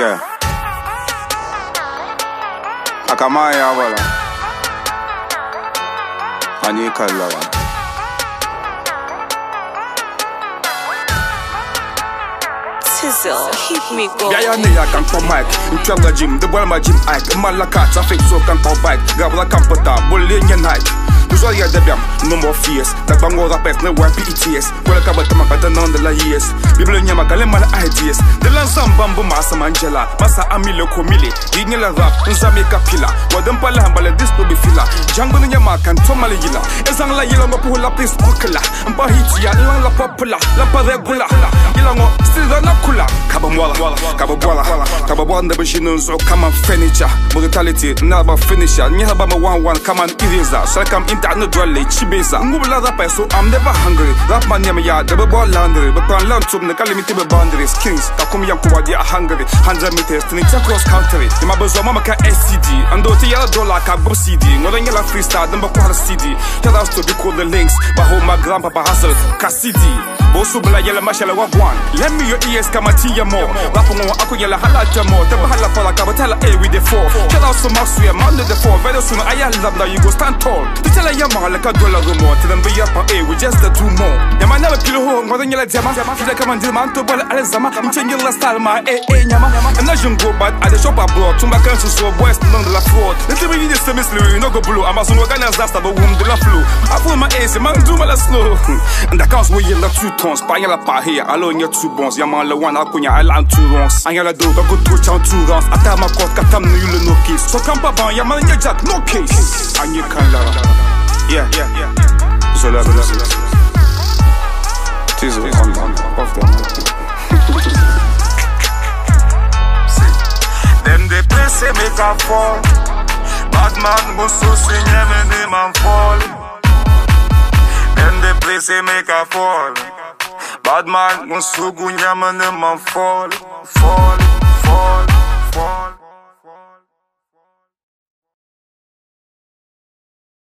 Yeah. Akamaya wala. Ani kallara. Tizzle, keep me going. Ja, nee, ja, kan kwa mic Mchanga gym, de bwal ma gym ike Mala kat, sa fake so kan kwa bike Gabla kan pata, bolle nye night Kuzwa ya de biam, no more fears. Tak bango rapet, ne wan PETS Kwele ka bata maka nan de la years. Bible nye maka le mala ideas. De lan bambu masa manjela Masa amile komile Di la rap, nzame ka pila Wadem pala hambale dispo bi fila Jango nye maka ntomale yila Ezang la yila ngopu la place okela Mpa hiti ya, lang la popula La pa regula Yila ngo, still da na kula Kaba mwala, kaba bwala Kaba nzo kama furniture Brutality, na finisher Nye haba ma one one kama an eraser Shall come into no dwelle, chibesa. Ngubula rapa eh, so I'm never hungry. Rap man yama ya, debe bwa laundry. Be pan land tub, ne kalimiti be boundaries. Kings, takumi yang kuwa di a hungry. 100 meters, tini cha cross country. Yama bezo mama ka SCD Ando te yala dollar ka go CD Ngore nyala freestyle, demba kwa CD Shout outs to be cool the links. Baho my grandpapa hustle, ka CD Bosu bela yala mashala wa one Let me your ears kama tiya mo Rapo ngo ako yala halata mo Teba hala fala kaba tala eh with the four. Shout outs to Maxu ya man the four. Very soon aya labda you go stand tall. Titala ya mala ka dola rumo Tidan be yapa eh we just the two more. Yama never pilo ho ngore nyala jama. Tida kama ndil man to bala ale zama. Mchengi la style ma eh eh nyama. Not jungle but I the shop abroad. Tumba kansu so boys non de la fraud. Little bit this semis lu no go blue Ama sun organize that stable womb de la flu I pull my ace man do my la slow And the counts we yella two tons Pa yella pa here alo nya two bons Yama le one akunya I land two wrongs Anya la do ka go to chan two rounds Ata ma court ka tam no you le no case So come pa ban yama nya jack no case. Anya kan la Yeah yeah yeah. Zola music. Tizo on on off the mic. Them they play say make a fall. Bad man go so sing them and them and say make a fall. Bad man go so go nyam and them and fall, fall, fall, fall.